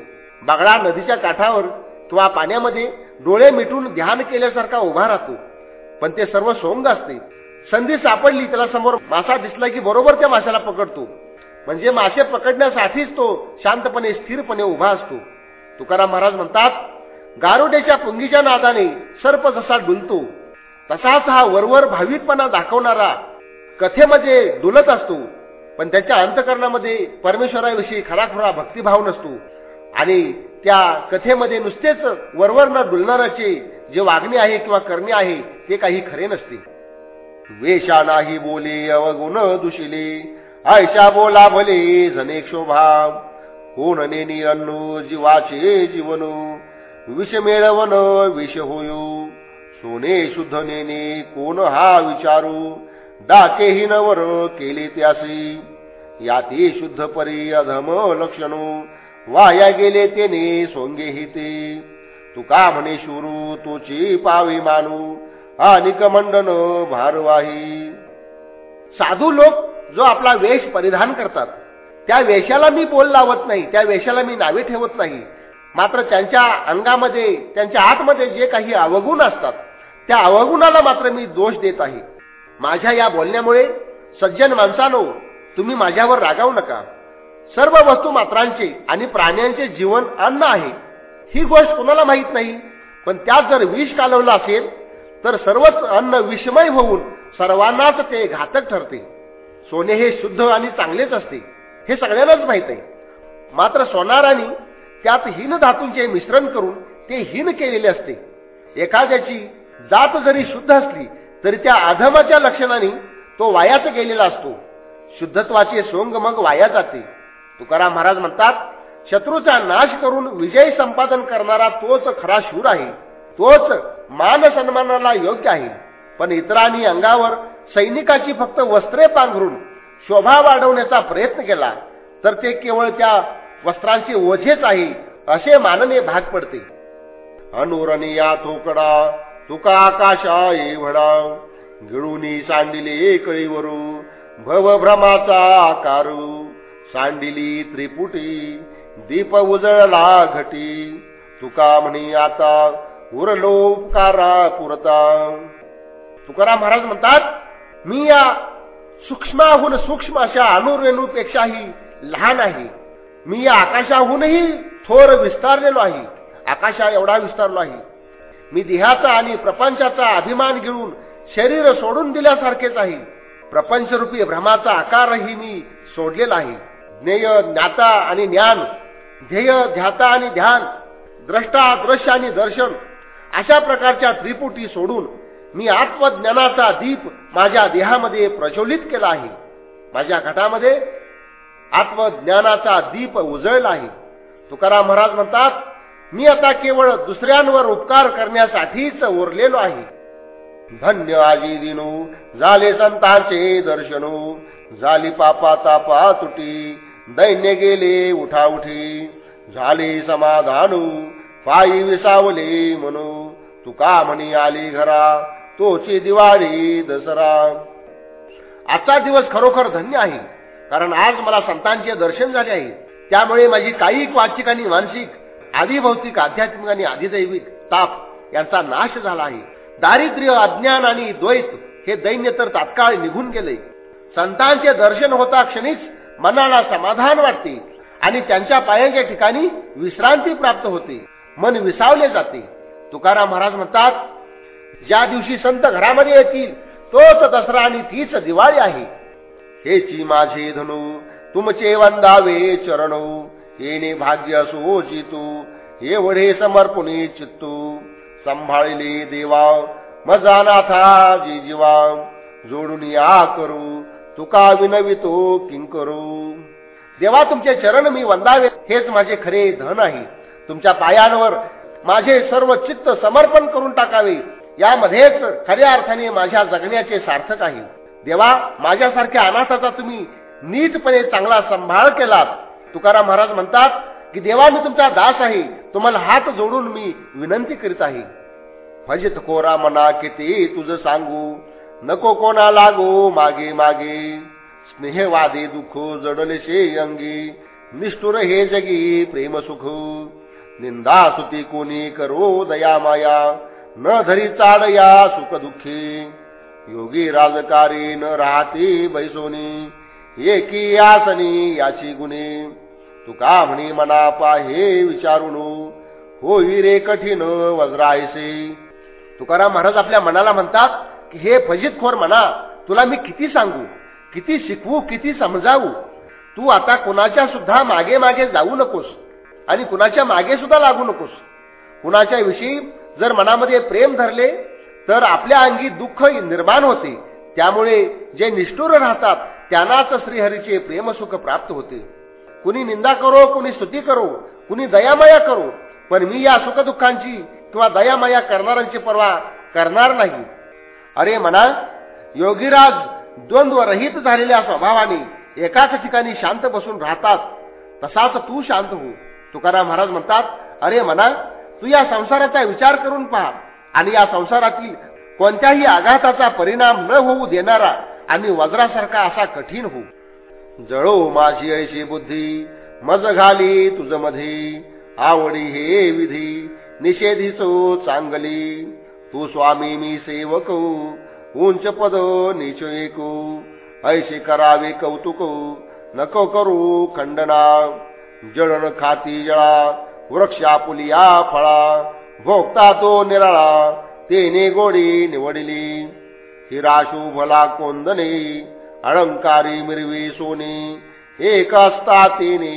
बागळा नदीच्या काठावर किंवा पाण्यामध्ये डोळे मिटून ध्यान केल्यासारखा उभा राहतो. पण ते सर्व सोंग असते. संधी सापडली त्याला समोर मासा दिसला की बरोबर त्या माशाला पकडतो. म्हणजे मासे पकडण्यासाठीच तो शांतपणे स्थिरपणे उभा असतो. तुकाराम महाराज म्हणतात गारुडेच्या पुंगीच्या नादाने सर्प जसा डुलतो तसाच हा वरवर भाविकपणा दाखवणारा कथेमध्ये डुलत असतो. पण त्याच्या अंतकरणामध्ये परमेश्वराविषयी खराखुरा भक्तिभाव नसतो. आणि त्या कथेमध्ये नुसतेच वरवर न डुलणाराचे जे वागणे आहे किंवा करणे आहे ते काही खरे नसते. वेशा नाही बोले अवगुण दुशिले आयशा बोला भले झने शोभा कोण नेनी अन्नू जीवाचे जीवन. विष मेळवण विष होयू. सोने शुद्ध नेने कोण हा विचारू? डाकेही नवर केले त्यासी. याती शुद्ध परी अधम लक्षणू. वाया गेले तेने सोंगे हिते. तुका म्हणे शुरू तुची पावी मानू. आणि कमंडन भारवाही. साधू लोक जो आपला वेश परिधान करतात त्या वेशाला मी बोल लावत नाही त्या वेशाला मी नावे ठेवत नाही. मात्र त्यांच्या अंगामध्ये त्यांच्या आतमध्ये जे काही अवगुण असतात त्या अवगुणाला मात्र मी दोष देत आहे. माझ्या या बोलण्यामुळे सज्जन माणसानो तुम्ही माझ्यावर रागावू नका. सर्व वस्तू मात्रांचे आणि प्राण्यांचे जीवन अन्न आहे. ही गोष्ट कुणाला माहीत नाही पण त्यात जर विष कालवलं असेल तर सर्वच अन्न विषमय होऊन सर्वांनाच ते घातक ठरते. सोने हे शुद्ध आणि चांगलेच असते हे सगळ्यांनाच माहीत आहे. मात्र सोनाराने त्यात हीन धातूंचे मिश्रण करून ते हीन केलेले असते. एखाद्याची जात जरी शुद्ध असली तरी त्या अधमाच्या लक्षणाने तो वायाच गेलेला असतो. शुद्धत्वाचे सोंग मग वाया जाते. तुकाराम महाराज म्हणतात शत्रूचा नाश करून विजय संपादन करणारा तोच खरा शूर आहे. तोच मान सन्मानाला योग्य आहे. पण इतरांनी अंगावर सैनिकाची फक्त वस्त्रे पांघरून शोभा वाढवण्याचा प्रयत्न केला तर ते केवळ त्या वस्त्रांचे ओझेच आहे असे मानने भाग पडते. अनुरणी थोकडा तुका आकाशा एवढा गिळूनी सांडिले कळीवरू भवभ्रमाचा आकारू सांडिली त्रिपुटी दीप उजळला घटी. तुका म्हणी आता उरलो उपकारा पुरता तुकाराम महाराज म्हणतात मी या सूक्ष्माहून सूक्ष्म अशा अणुरेणूपेक्षाही लहान आहे. मी या आकाशाहूनही थोर विस्तारलेलो आहे. आकाशा एवढा विस्तारलो आहे. मी देहाचा आणि प्रपंचाचा अभिमान घेऊन शरीर सोडून दिल्यासारखेच आहे. प्रपंचरूपी भ्रमाचा आकारही मी सोडलेला आहे. ज्ञेय ज्ञाता आणि ज्ञान ध्येय ध्याता आणि ध्यान द्रष्टा दृश्य आणि दर्शन अशा प्रकारच्या त्रिपुटी सोडून मी आत्मज्ञानाचा दीप माझ्या देहामध्ये प्रज्वलित केला आहे. माझ्या घटामध्ये आत्मज्ञानाचा दीप उजळला आहे. तुकाराम महाराज म्हणतात मी आता केवळ दुसऱ्यांवर उपकार करण्यासाठीच उरलेलो आहे. धन्य आजी दिनू झाले संतांचे दर्शनू झाली पापा तापा तुटी दैन्य गेले उठा उठी झाले समाधानू पायी विसावले म्हणू. तुका म्हणी आली घरा तोची दिवाळी दसरा. आजचा दिवस खरोखर धन्य आहे कारण आज मला संतांचे दर्शन झाले आहे. त्यामुळे माझी काही वाचिक आणि मानसिक आदिभौतिक आध्यात्मिक आणि आदिदैविक ताप यांचा नाश झाला आहे. दारिद्र्य अज्ञान आणि द्वैत हे दैन्य तर तात्काळ निघून गेले. संतांचे दर्शन होता क्षणीच मनाला समाधान वाटते आणि त्यांच्या पायांच्या ठिकाणी विश्रांती प्राप्त होते. मन विसावले जाते. तुकाराम महाराज म्हणतात ज्या दिवशी संत घरामध्ये येतील तोच दसरा आणि तीच दिवाळी आहे. हेची माझे धनु तुमचे वंदावे चरण येणे भाग्य असो जितू एवढे समर्पणे चित्तू. सांभाळले देवा मजानाथा जी जीवा जोडून या करू तुका विनवितो किंकरू. देवा तुमचे चरण मी वंदावे हेच माझे खरे धन आहे. तुमच्या पायांवर माझे सर्व चित्त समर्पण करून टाकावे. यामध्येच खऱ्या अर्थाने माझ्या जगण्याचे सार्थक आहे. देवा माझ्यासारख्या अनाथाचा तुम्ही नीटपणे चांगला सांभाळ केलात. तुकाराम महाराज म्हणतात की देवा मी तुमचा दास आहे. तुम्हाला हात जोडून मी विनंती करीत आहे. फजित कोरा मना किती तुझ सांगू? नको कोणा लागो मागे मागे. स्नेहवादे दुःख जडलेशे अंगी. निष्ठुर हे जगी प्रेम सुख. निंदा सुती कोणी करो दया माया न धरी चाडया सुख दुःखी. योगी राजकारी न राहती बैसोनी एकी आसनी याची गुणे. तुका म्हणी मना पाहे विचारून होई रे कठीण वज्रायसे. तुकाराम महाराज आपल्या मनाला म्हणतात की हे फजितखोर म्हणा तुला मी किती सांगू किती शिकवू किती समजावू? तू आता कुणाच्या सुद्धा मागे मागे जाऊ नकोस. आणि कुणाच्या मागे सुद्धा लागू नकोस. कुणाच्या विषयी जर मनामध्ये प्रेम धरले तर आपल्या अंगी दुःख निर्माण होते. त्यामुळे जे निष्ठुर राहतात त्यांनाच श्रीहरीचे प्रेमसुख प्राप्त होते. कुणी निंदा करो कुणी स्तुती करो कुणी दयामया करो पण मी या सुखदुःखांची किंवा दयामया करणाऱ्यांची पर्वा करणार नाही. अरे म्हणा योगीराज द्वंद्व रहित झालेल्या स्वभावाने एकाच ठिकाणी शांत बसून राहतात. तसाच तू शांत हो. तुकाराम महाराज म्हणतात अरे म्हणा तू या संसाराचा विचार करून पहा. आणि या संसारातील कोणत्याही आघाताचा परिणाम न होऊ देणारा आणि वज्रासारखा असा कठीण हो जळो माझी ऐशी बुद्धी मज घाली तुझमध्ये आवडी हे विधी निषेधीचो चांगली. तू स्वामी मी सेवक उंच पद नीच एकू. ऐशी करावे कौतुक नको करू खंडना. जळण खाती जळा वृक्षाफुल या फळा भोगता तो निराळा तेने गोडी निवडली. हिराशू भला कोंदने अलंकारी मिरवी सोने एक असता तेने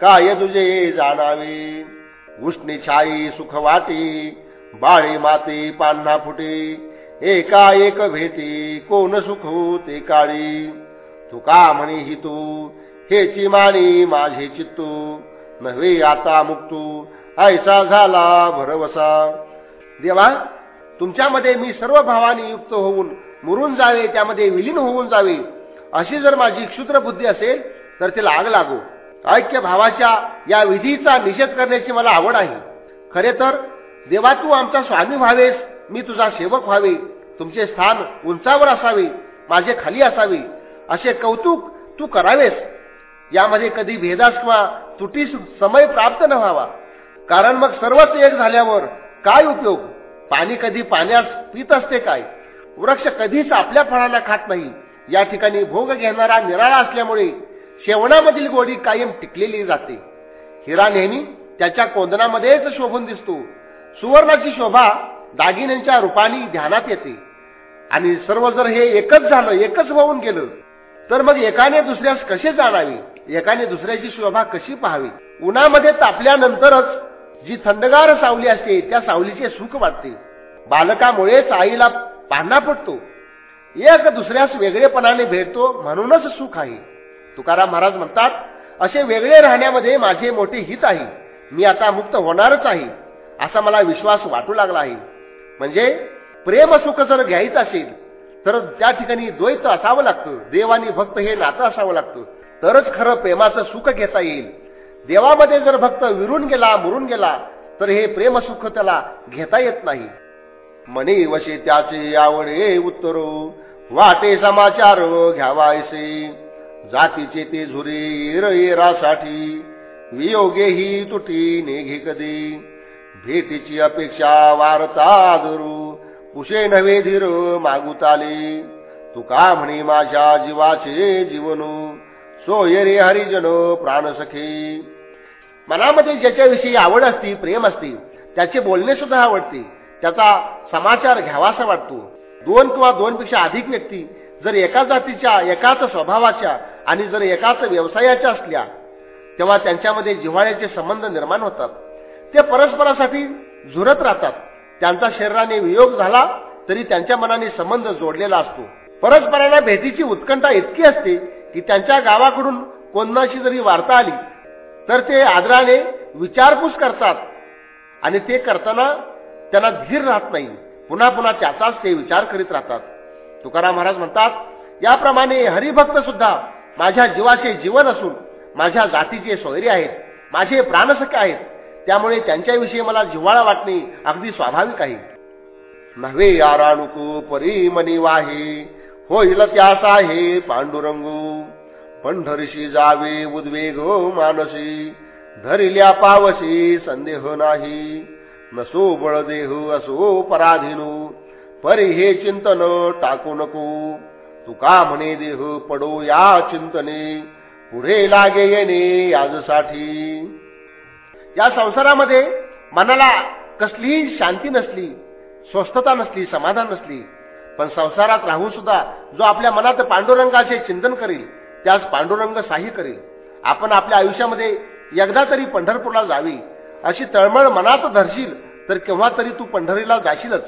काय तुझे जाणावे? उष्णी छाई सुख वाटी बाळी माती पान्हा फुटे एका एक भेटी कोण सुख ते काळी? तुका म्हणे ही तू हेची मानी माझे चित्तू. नव्हे आता मुक्तू. ऐसा झाला भरवसा. देवा तुमच्यामध्ये मी सर्व भावाने युक्त होऊन मुरून जावे त्यामध्ये विलीन होऊन जावे. अशी जर माझी क्षुद्र बुद्धी असेल तर तिला आग लागू. ऐक्य भावाच्या या विधीचा निषेध करण्याची मला आवड आहे. खरे तर देवा तू आमचा स्वामी व्हावेस मी तुझा सेवक व्हावे. तुमचे स्थान उंचावर असावे माझे खाली असावे. असे कौतुक तू करावेस. यामध्ये कधी भेदास किंवा तुटीस समय प्राप्त न व्हावा. कारण मग सर्वच एक झाल्यावर काय उपयोग? पाणी कधी पाण्यास पित असते काय? वृक्ष कधीच आपल्या फळांना खात नाही. या ठिकाणी भोग घेणारा निराळा असल्यामुळे शेवणामधील गोडी कायम टिकलेली जाते. हिरा नेहमी त्याच्या कोंदनामध्येच शोभून दिसतो. सुवर्णाची शोभा दागिन्यांच्या रूपाने ध्यानात येते. आणि सर्व जर हे एकच झालं एकच होऊन गेलं तर मग एकाने दुसऱ्यास कसे जाणावे? एकाने दुसऱ्याची शोभा कशी पाहावी? उन्हामध्ये तापल्यानंतरच जी थंडगार सावली असते त्या सावलीचे सुख वाटते. बालकामुळेच आईला पाहणा पडतो. एक दुसऱ्यास वेगळेपणाने भेटतो म्हणूनच सुख आहे. तुकाराम महाराज म्हणतात असे वेगळे राहण्यामध्ये माझे मोठे हित आहे. मी आता मुक्त होणारच आहे. असा मला विश्वास वाटू लागला आहे. म्हणजे प्रेम सुख जर घ्यायचं असेल तर त्या ठिकाणी द्वैत असावं लागतं. देवाने भक्त हे नातं असावं लागतं. तरच खरं प्रेमाचं सुख घेता येईल. देवामध्ये जर भक्त विरून गेला मुरून गेला तर हे प्रेमसुख त्याला घेता येत नाही. मने वशे त्याचे आवडे उत्तर वाटे समाचार घ्यावायसे. जातीचे ते झुरे येरासाठी वियोगे ही तुटी नेघे कधी भेटीची अपेक्षा वारता धरू कुशे नव्हे धीर मागुताली. तुका म्हणे माझ्या जीवाचे जीवनू. सोय रे हरिजन प्राणसखे मनामध्ये ज्याच्याविषयी आवड असती प्रेम असते त्याचे बोलणे सुद्धा आवडते. त्याचा समाचार घ्यावासा वाटतो. दोन किंवा दोनपेक्षा अधिक व्यक्ती जर एका जातीच्या एकाच स्वभावाच्या आणि जर एकाच व्यवसायाच्या असल्या तेव्हा त्यांच्यामध्ये जिव्हाळ्याचे संबंध निर्माण होतात. ते परस्परासाठी झुरत राहतात. त्यांचा शरीराने वियोग झाला तरी त्यांच्या मनाने संबंध जोडलेला असतो. परस्परांना भेटीची उत्कंठा इतकी असते की त्यांच्या गावाकडून कोणाशी जरी वार्ता आली तर ते आदराने विचारपूस करतात. आणि ते करताना त्यांना धीर राहत नाही. पुन्हा पुन्हा त्याचाच ते विचार करीत राहतात. तुकाराम महाराज म्हणतात याप्रमाणे हरिभक्त सुद्धा माझ्या जीवाचे जीवन असून माझ्या जातीचे सोयरे आहेत माझे प्राणसखे आहेत त्यामुळे त्यांच्याविषयी मला जिव्हाळा वाटणे अगदी स्वाभाविक आहे. नव्हे आराणुकू परी मनी वाहे होईल त्यास आहे पांडुरंगू. पंढरीशी जावे उद्वेग हो मानसी धरिल्या पावशी संदेह नाही. नसो बळदेह असो पराधीनू परी हे चिंतन टाकू नको. तुका म्हणे देह पडो या चिंतने पुढे लागे येणे आजसाठी या संसारामध्ये मनाला कसलीही शांती नसली स्वस्थता नसली समाधान नसली पण संसारात राहून सुद्धा जो आपल्या मनात पांडुरंगाचे चिंतन करेल त्यास पांडुरंग साही करेल. आपण आपल्या आयुष्यामध्ये एकदा तरी पंढरपूरला जावी अशी तळमळ मनात धरशील तर केव्हा तरी तू पंढरीला जाशीलच.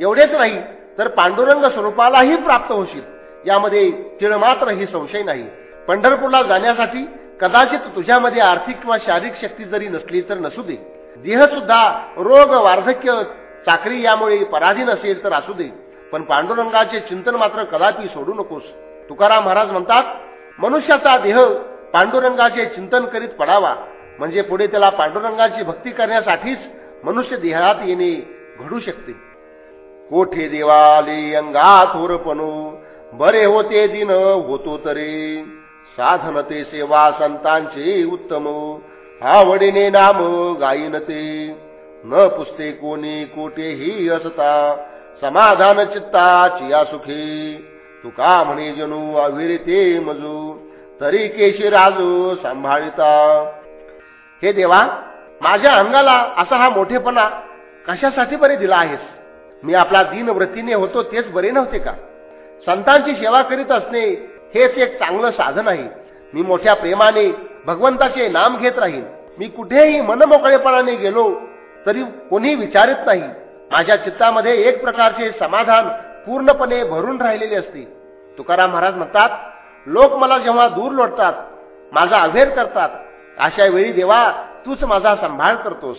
एवढेच नाही तर पांडुरंग स्वरूपालाही प्राप्त होशील. यामध्ये तिळमात्र ही संशय नाही. पंढरपूरला जाण्यासाठी कदाचित तुझ्यामध्ये आर्थिक किंवा शारीरिक शक्ती जरी नसली तर नसू दे. देह सुद्धा रोग वार्धक्य चाकरी यामुळे पराधीन असेल तर असू दे. पण पांडुरंगाचे चिंतन मात्र कदापि सोडू नकोस. तुकाराम महाराज म्हणतात मनुष्याचा देह पांडुरंगाचे चिंतन करीत पडावा. म्हणजे पुढे त्याला पांडुरंगाची भक्ती करण्यासाठीच मनुष्य देहात येणे घडू शकते. कोठे देवाले अंगात होरपणू? बरे होते दिन होतो तरी. साधनते सेवा संतांचे उत्तम. आवडीने नाम गायनते. न पुसते कोणी कोठेही असता. समाधान चित्ता चिया सुखी तुका म्हणे जणू अविरते मजू. तरी केशी राजू सांभाळिता. हे देवा माझ्या अंगाला असा हा मोठेपणा कशासाठी बरे दिला आहेस? मी आपला दीनव्रतीने होतो तेच बरे नव्हते का? संतांची सेवा करीत असणे हेच एक चांगलं साधन आहे. मी मोठ्या प्रेमाने भगवंताचे नाम घेत राहीन. मी कुठेही मनमोकळेपणाने गेलो तरी कोणी विचारित नाही. माझ्या चित्तामध्ये एक प्रकारचे समाधान पूर्णपणे भरून राहिलेले असते. तुकाराम महाराज म्हणतात लोक मला जेव्हा दूर लोटतात माझा अभेर करतात. अशा वेळी देवा तूच माझा सांभाळ करतोस.